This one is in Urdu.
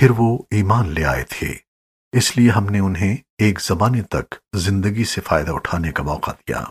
پھر وہ ایمان لے آئے تھے۔ اس لیے ہم نے انہیں ایک زمانے تک زندگی سے فائدہ اٹھانے کا موقع دیا۔